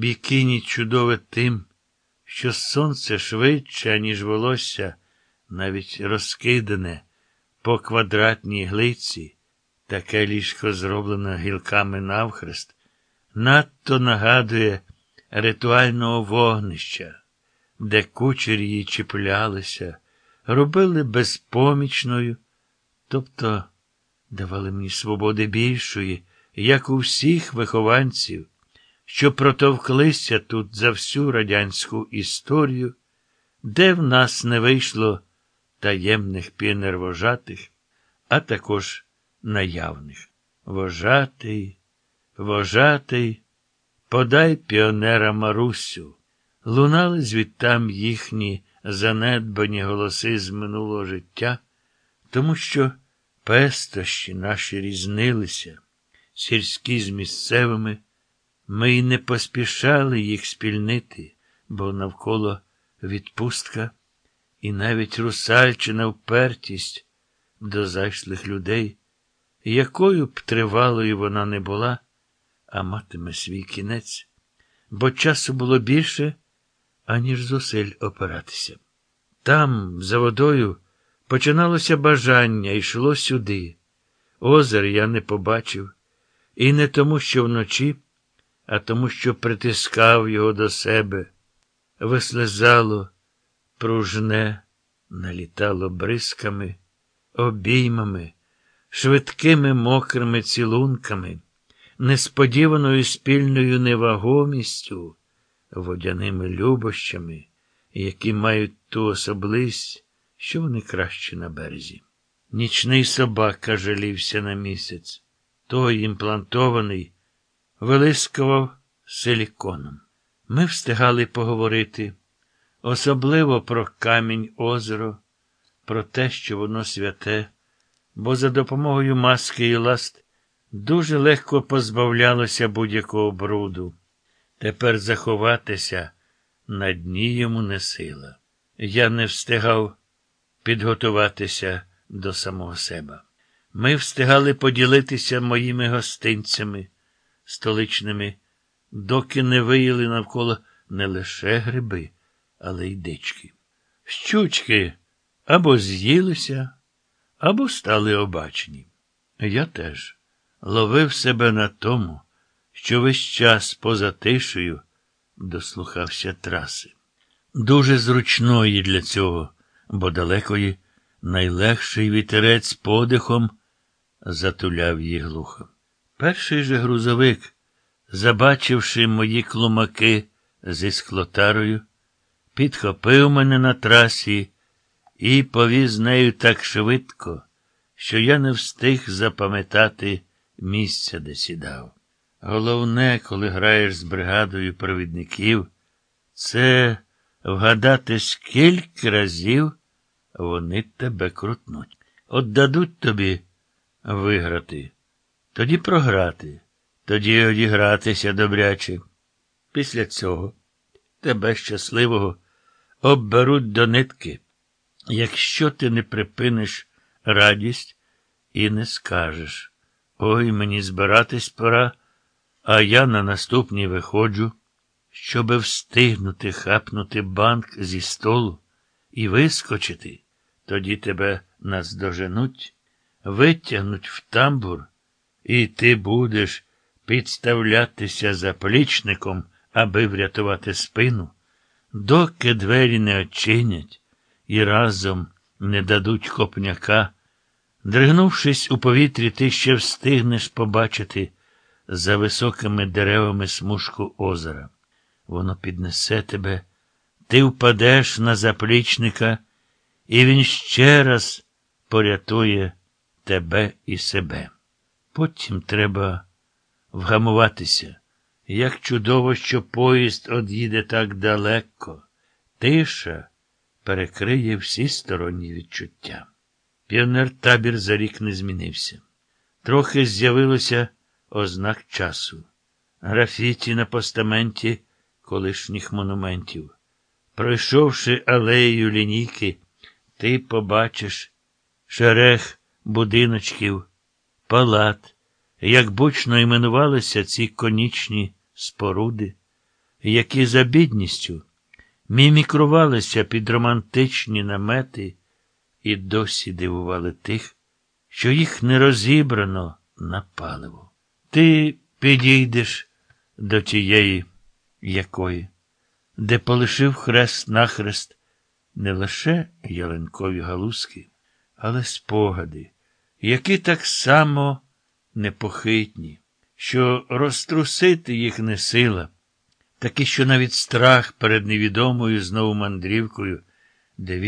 бікіні чудове тим, що сонце швидше, ніж волосся, навіть розкидане по квадратній глиці, таке ліжко зроблено гілками навхрест, надто нагадує ритуального вогнища, де кучері її чіплялися, робили безпомічною, тобто давали мені свободи більшої, як у всіх вихованців, що протовклися тут за всю радянську історію, де в нас не вийшло таємних пінер вожатих, а також наявних. Вожатий, вожатий, подай піонера Марусю. Лунали звідтам їхні занедбані голоси з минулого життя, тому що пестощі наші різнилися, сільські з місцевими, ми й не поспішали їх спільнити, бо навколо відпустка і навіть русальчина впертість до зайшлих людей, якою б тривалою вона не була, а матиме свій кінець, бо часу було більше, аніж зусиль опиратися. Там, за водою, починалося бажання, йшло сюди. Озер я не побачив, і не тому, що вночі, а тому, що притискав його до себе, вислизало, пружне, налітало бризками, обіймами, швидкими мокрими цілунками, несподіваною спільною невагомістю, водяними любощами, які мають ту особливість, що вони краще на березі. Нічний собака жалівся на місяць, той імплантований, вилискував силіконом. Ми встигали поговорити, особливо про камінь озеро, про те, що воно святе, бо за допомогою маски і ласт дуже легко позбавлялося будь-якого бруду. Тепер заховатися на дні йому не сила. Я не встигав підготуватися до самого себе. Ми встигали поділитися моїми гостинцями столичними, доки не виїли навколо не лише гриби, але й дички. Щучки або з'їлися, або стали обачні. Я теж ловив себе на тому, що весь час поза тишею дослухався траси. Дуже зручної для цього, бо далекої найлегший вітерець подихом затуляв її глухо. Перший же грузовик, забачивши мої клумаки зі склотарою, підхопив мене на трасі і повіз нею так швидко, що я не встиг запам'ятати місця, де сідав. Головне, коли граєш з бригадою провідників, це вгадати, скільки разів вони тебе крутнуть. От дадуть тобі виграти, тоді програти, тоді одігратися добряче. Після цього тебе щасливого обберуть до нитки, якщо ти не припиниш радість і не скажеш Ой, мені збиратись пора, а я на наступній виходжу, щоби встигнути хапнути банк зі столу і вискочити, тоді тебе наздоженуть, витягнуть в тамбур, і ти будеш підставлятися заплічником, аби врятувати спину, доки двері не очинять і разом не дадуть копняка. Дригнувшись у повітрі, ти ще встигнеш побачити за високими деревами смужку озера. Воно піднесе тебе, ти впадеш на заплічника, і він ще раз порятує тебе і себе. Потім треба вгамуватися. Як чудово, що поїзд од'їде так далеко, тиша перекриє всі сторонні відчуття. Піонер табір за рік не змінився. Трохи з'явилося ознак часу, графіті на постаменті колишніх монументів. Пройшовши алеєю лінійки, ти побачиш шерех будиночків, палат, як бучно іменувалися ці конічні споруди, які за бідністю мімікрувалися під романтичні намети і досі дивували тих, що їх не розібрано на паливо. Ти підійдеш до тієї якої, де полишив хрест нахрест не лише ялинкові галузки, але спогади, які так само непохитні, що розтрусити їх не сила, такі, що навіть страх перед невідомою знову мандрівкою, де